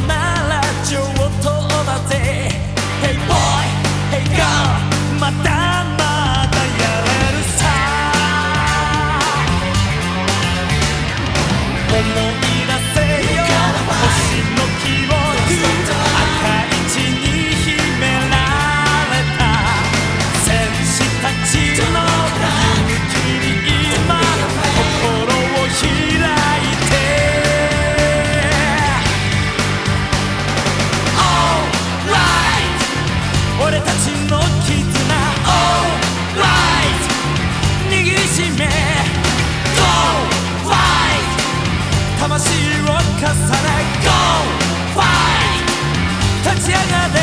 my ciega de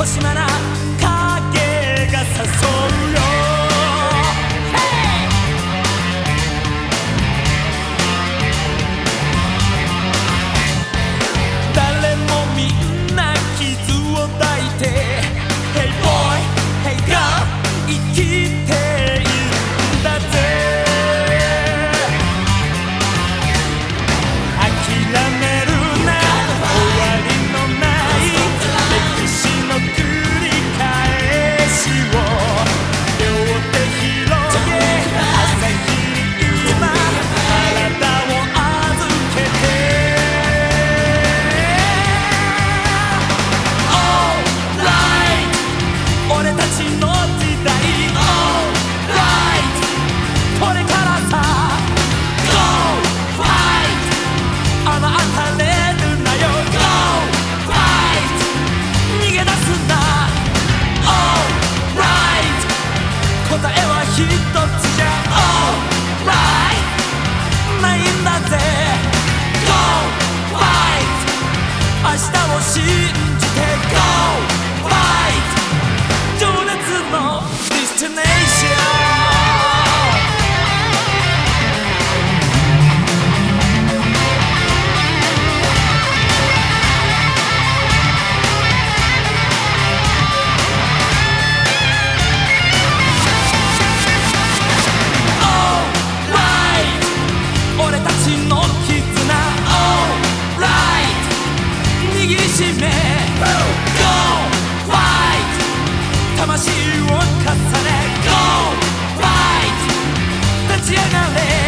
腰なを重ね Go! Fight! 立ち上がれ